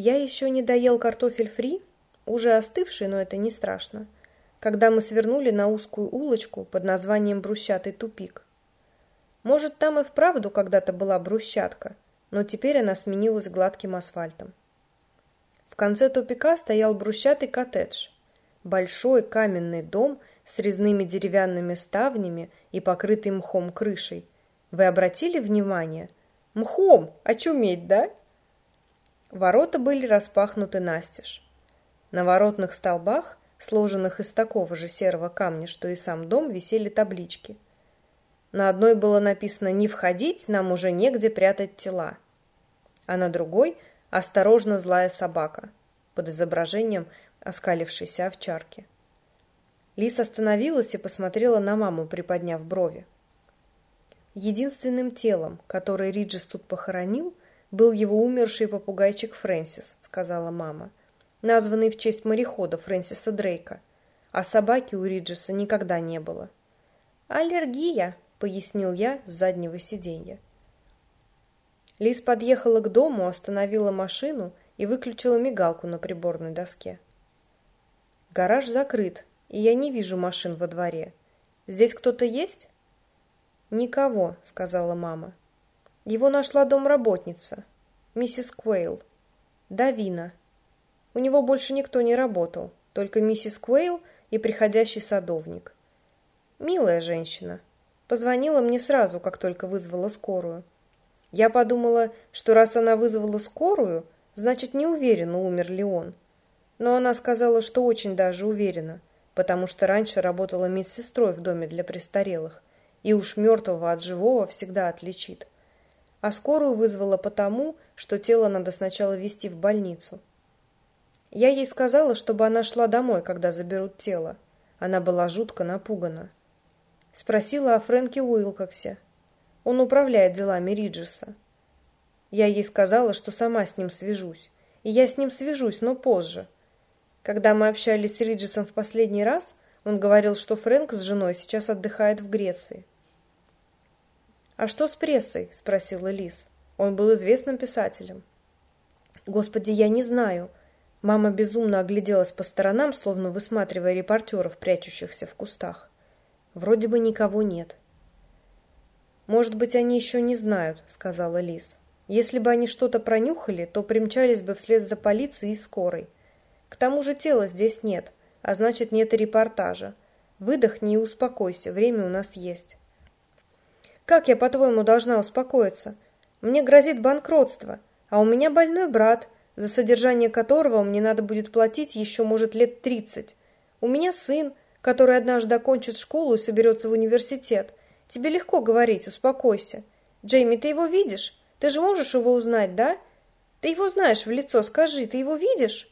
Я еще не доел картофель фри, уже остывший, но это не страшно, когда мы свернули на узкую улочку под названием Брусчатый тупик. Может, там и вправду когда-то была брусчатка, но теперь она сменилась гладким асфальтом. В конце тупика стоял брусчатый коттедж, большой каменный дом с резными деревянными ставнями и покрытой мхом крышей. Вы обратили внимание? Мхом! Очуметь, да? Ворота были распахнуты настежь. На воротных столбах, сложенных из такого же серого камня, что и сам дом, висели таблички. На одной было написано «Не входить, нам уже негде прятать тела», а на другой «Осторожно, злая собака» под изображением оскалившейся овчарки. Лис остановилась и посмотрела на маму, приподняв брови. Единственным телом, которое Риджис тут похоронил – был его умерший попугайчик Фрэнсис», — сказала мама, названный в честь морехода Фрэнсиса Дрейка. А собаки у Риджеса никогда не было. «Аллергия», — пояснил я с заднего сиденья. Лиз подъехала к дому, остановила машину и выключила мигалку на приборной доске. Гараж закрыт, и я не вижу машин во дворе. Здесь кто-то есть? Никого, сказала мама. Его нашла домработница, миссис Квейл. Давина. У него больше никто не работал, только миссис Квейл и приходящий садовник. Милая женщина. Позвонила мне сразу, как только вызвала скорую. Я подумала, что раз она вызвала скорую, значит, не уверена, умер ли он. Но она сказала, что очень даже уверена, потому что раньше работала медсестрой в доме для престарелых, и уж мертвого от живого всегда отличит а скорую вызвала потому, что тело надо сначала везти в больницу. Я ей сказала, чтобы она шла домой, когда заберут тело. Она была жутко напугана. Спросила о Фрэнке Уилкоксе. Он управляет делами Риджеса. Я ей сказала, что сама с ним свяжусь. И я с ним свяжусь, но позже. Когда мы общались с Риджесом в последний раз, он говорил, что Фрэнк с женой сейчас отдыхает в Греции. «А что с прессой?» – спросила Лиз. Он был известным писателем. «Господи, я не знаю». Мама безумно огляделась по сторонам, словно высматривая репортеров, прячущихся в кустах. Вроде бы никого нет. «Может быть, они еще не знают», — сказала Лиз. «Если бы они что-то пронюхали, то примчались бы вслед за полицией и скорой. К тому же тела здесь нет, а значит, нет и репортажа. Выдохни и успокойся, время у нас есть». Как я, по-твоему, должна успокоиться? Мне грозит банкротство, а у меня больной брат, за содержание которого мне надо будет платить еще, может, лет тридцать. У меня сын, который однажды окончит школу и соберется в университет. Тебе легко говорить, успокойся. Джейми, ты его видишь? Ты же можешь его узнать, да? Ты его знаешь в лицо, скажи, ты его видишь?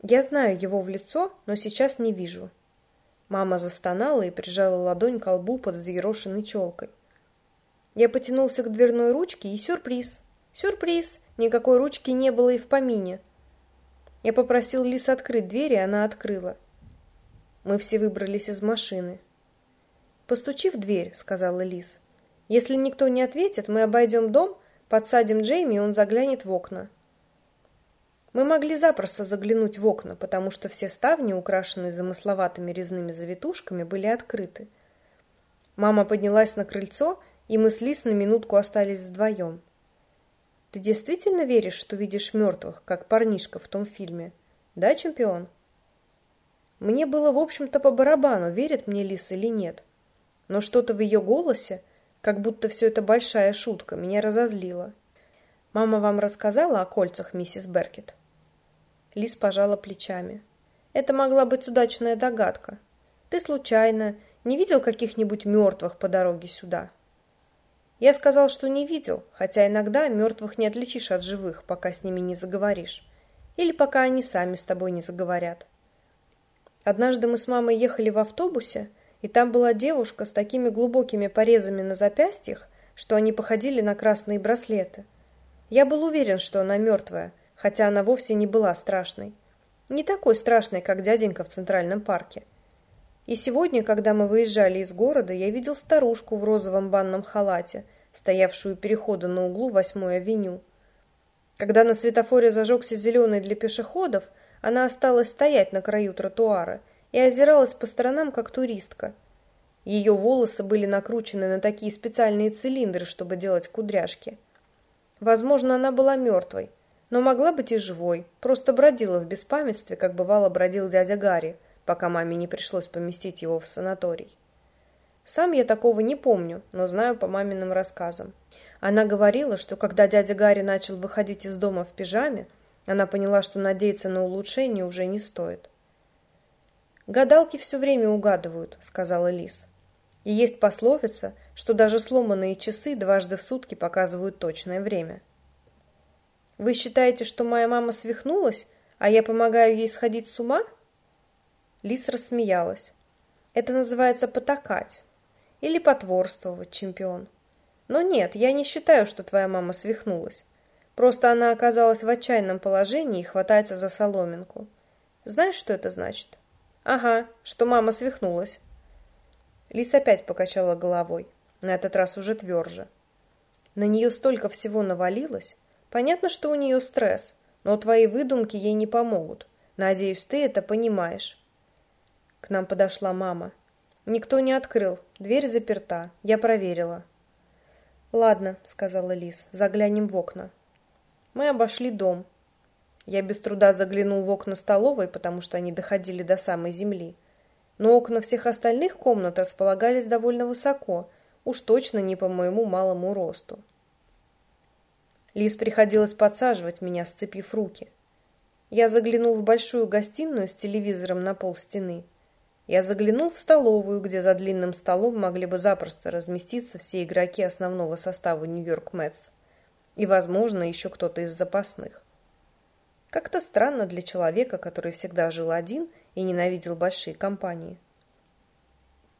Я знаю его в лицо, но сейчас не вижу. Мама застонала и прижала ладонь к лбу под взъерошенной челкой. Я потянулся к дверной ручке, и сюрприз. Сюрприз! Никакой ручки не было и в помине. Я попросил Лис открыть дверь, и она открыла. Мы все выбрались из машины. «Постучи в дверь», — сказала Лис. «Если никто не ответит, мы обойдем дом, подсадим Джейми, и он заглянет в окна». Мы могли запросто заглянуть в окна, потому что все ставни, украшенные замысловатыми резными завитушками, были открыты. Мама поднялась на крыльцо, и мы с Лис на минутку остались вдвоем. «Ты действительно веришь, что видишь мертвых, как парнишка в том фильме? Да, чемпион?» Мне было, в общем-то, по барабану, верит мне Лис или нет. Но что-то в ее голосе, как будто все это большая шутка, меня разозлило. «Мама вам рассказала о кольцах, миссис Беркет?» Лис пожала плечами. Это могла быть удачная догадка. Ты случайно не видел каких-нибудь мертвых по дороге сюда? Я сказал, что не видел, хотя иногда мертвых не отличишь от живых, пока с ними не заговоришь. Или пока они сами с тобой не заговорят. Однажды мы с мамой ехали в автобусе, и там была девушка с такими глубокими порезами на запястьях, что они походили на красные браслеты. Я был уверен, что она мертвая, хотя она вовсе не была страшной. Не такой страшной, как дяденька в Центральном парке. И сегодня, когда мы выезжали из города, я видел старушку в розовом банном халате, стоявшую у перехода на углу Восьмой авеню. Когда на светофоре зажегся зеленый для пешеходов, она осталась стоять на краю тротуара и озиралась по сторонам, как туристка. Ее волосы были накручены на такие специальные цилиндры, чтобы делать кудряшки. Возможно, она была мертвой, но могла быть и живой, просто бродила в беспамятстве, как бывало бродил дядя Гарри, пока маме не пришлось поместить его в санаторий. Сам я такого не помню, но знаю по маминым рассказам. Она говорила, что когда дядя Гарри начал выходить из дома в пижаме, она поняла, что надеяться на улучшение уже не стоит. «Гадалки все время угадывают», — сказала Лис. «И есть пословица, что даже сломанные часы дважды в сутки показывают точное время». «Вы считаете, что моя мама свихнулась, а я помогаю ей сходить с ума?» Лис рассмеялась. «Это называется потакать. Или потворствовать, чемпион. Но нет, я не считаю, что твоя мама свихнулась. Просто она оказалась в отчаянном положении и хватается за соломинку. Знаешь, что это значит? Ага, что мама свихнулась. Лис опять покачала головой, на этот раз уже тверже. На нее столько всего навалилось. Понятно, что у нее стресс, но твои выдумки ей не помогут. Надеюсь, ты это понимаешь. К нам подошла мама. Никто не открыл, дверь заперта, я проверила. «Ладно», — сказала Лис, — «заглянем в окна». Мы обошли дом. Я без труда заглянул в окна столовой, потому что они доходили до самой земли. Но окна всех остальных комнат располагались довольно высоко, уж точно не по моему малому росту. Лис приходилось подсаживать меня, сцепив руки. Я заглянул в большую гостиную с телевизором на пол стены. Я заглянул в столовую, где за длинным столом могли бы запросто разместиться все игроки основного состава Нью-Йорк Мэтс. И, возможно, еще кто-то из запасных. Как-то странно для человека, который всегда жил один и ненавидел большие компании.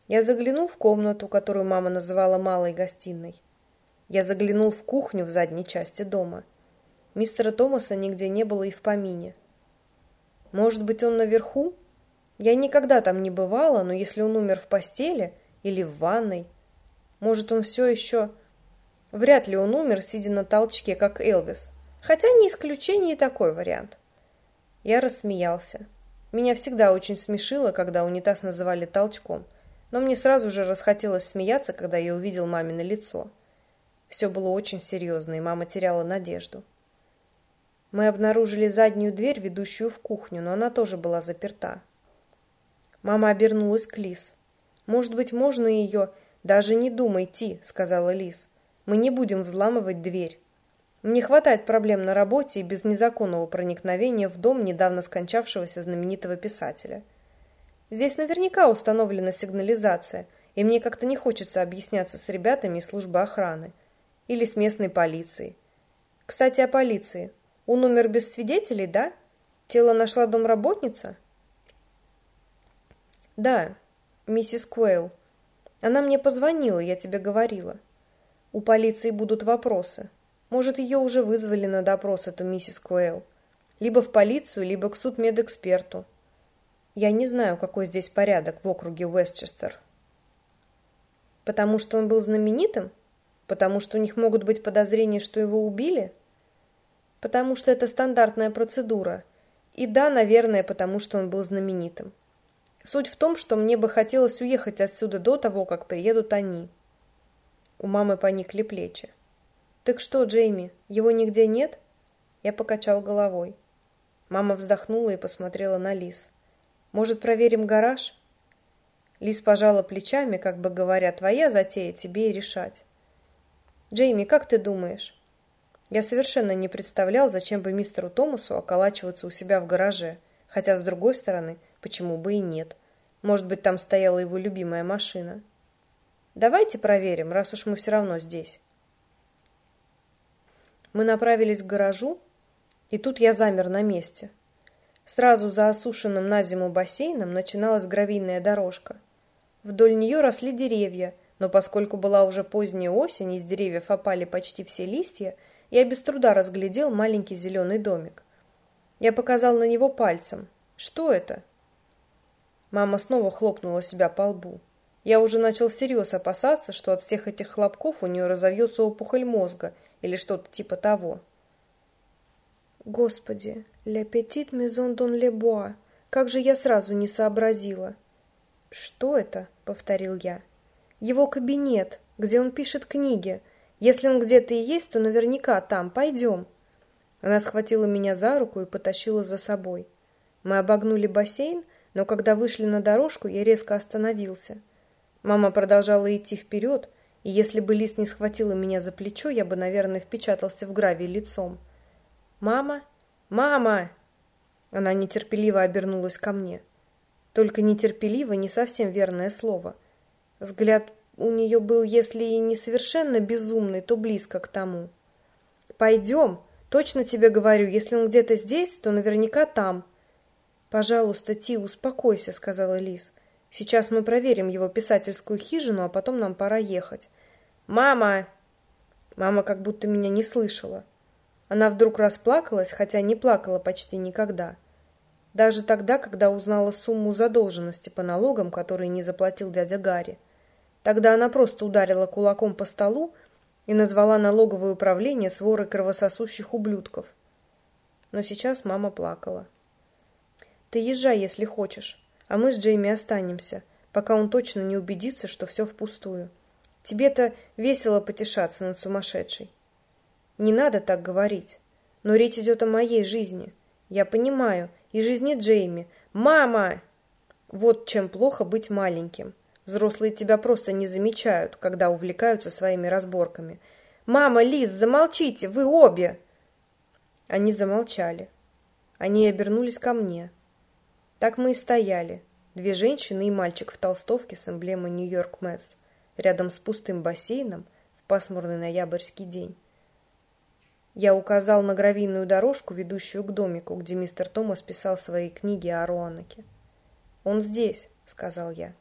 Я заглянул в комнату, которую мама называла малой гостиной. Я заглянул в кухню в задней части дома. Мистера Томаса нигде не было и в помине. Может быть, он наверху? Я никогда там не бывала, но если он умер в постели или в ванной, может, он все еще... Вряд ли он умер, сидя на толчке, как Элвис. Хотя не исключение и такой вариант. Я рассмеялся. Меня всегда очень смешило, когда унитаз называли толчком, но мне сразу же расхотелось смеяться, когда я увидел мамино лицо. Все было очень серьезно, и мама теряла надежду. Мы обнаружили заднюю дверь, ведущую в кухню, но она тоже была заперта. Мама обернулась к Лис. «Может быть, можно ее...» «Даже не думай, Ти», — сказала Лис. Мы не будем взламывать дверь. Мне хватает проблем на работе и без незаконного проникновения в дом недавно скончавшегося знаменитого писателя. Здесь наверняка установлена сигнализация, и мне как-то не хочется объясняться с ребятами из службы охраны. Или с местной полицией. Кстати, о полиции. Он умер без свидетелей, да? Тело нашла домработница? Да, миссис Куэйл. Она мне позвонила, я тебе говорила. У полиции будут вопросы. Может, ее уже вызвали на допрос, эту миссис Куэлл. Либо в полицию, либо к судмедэксперту. Я не знаю, какой здесь порядок в округе Уэстчестер. Потому что он был знаменитым? Потому что у них могут быть подозрения, что его убили? Потому что это стандартная процедура. И да, наверное, потому что он был знаменитым. Суть в том, что мне бы хотелось уехать отсюда до того, как приедут они. У мамы поникли плечи. «Так что, Джейми, его нигде нет?» Я покачал головой. Мама вздохнула и посмотрела на Лис. «Может, проверим гараж?» Лис пожала плечами, как бы говоря, «Твоя затея, тебе и решать». «Джейми, как ты думаешь?» Я совершенно не представлял, зачем бы мистеру Томасу околачиваться у себя в гараже, хотя, с другой стороны, почему бы и нет. Может быть, там стояла его любимая машина. Давайте проверим, раз уж мы все равно здесь. Мы направились к гаражу, и тут я замер на месте. Сразу за осушенным на зиму бассейном начиналась гравийная дорожка. Вдоль нее росли деревья, но поскольку была уже поздняя осень, и с деревьев опали почти все листья, я без труда разглядел маленький зеленый домик. Я показал на него пальцем. Что это? Мама снова хлопнула себя по лбу. Я уже начал всерьез опасаться, что от всех этих хлопков у нее разовьется опухоль мозга или что-то типа того. Господи, «Ля петит мезон дон ле боа». Как же я сразу не сообразила. «Что это?» — повторил я. «Его кабинет, где он пишет книги. Если он где-то и есть, то наверняка там. Пойдем». Она схватила меня за руку и потащила за собой. Мы обогнули бассейн, но когда вышли на дорожку, я резко остановился. Мама продолжала идти вперед, и если бы Лис не схватила меня за плечо, я бы, наверное, впечатался в гравий лицом. «Мама! Мама!» Она нетерпеливо обернулась ко мне. Только нетерпеливо не совсем верное слово. Взгляд у нее был, если и не совершенно безумный, то близко к тому. «Пойдем! Точно тебе говорю, если он где-то здесь, то наверняка там!» «Пожалуйста, Ти, успокойся», — сказала Лиз. «Сейчас мы проверим его писательскую хижину, а потом нам пора ехать». «Мама!» Мама как будто меня не слышала. Она вдруг расплакалась, хотя не плакала почти никогда. Даже тогда, когда узнала сумму задолженности по налогам, которые не заплатил дядя Гарри. Тогда она просто ударила кулаком по столу и назвала налоговое управление сворой кровососущих ублюдков. Но сейчас мама плакала. Ты езжай, если хочешь, а мы с Джейми останемся, пока он точно не убедится, что все впустую. Тебе-то весело потешаться над сумасшедшей. Не надо так говорить. Но речь идет о моей жизни. Я понимаю. И жизни Джейми. Мама! Вот чем плохо быть маленьким. Взрослые тебя просто не замечают, когда увлекаются своими разборками. «Мама, Лиз, замолчите! Вы обе!» Они замолчали. Они обернулись ко мне. Так мы и стояли, две женщины и мальчик в толстовке с эмблемой Нью-Йорк Мэтс, рядом с пустым бассейном в пасмурный ноябрьский день. Я указал на гравийную дорожку, ведущую к домику, где мистер Томас писал свои книги о Руанаке. «Он здесь», — сказал я.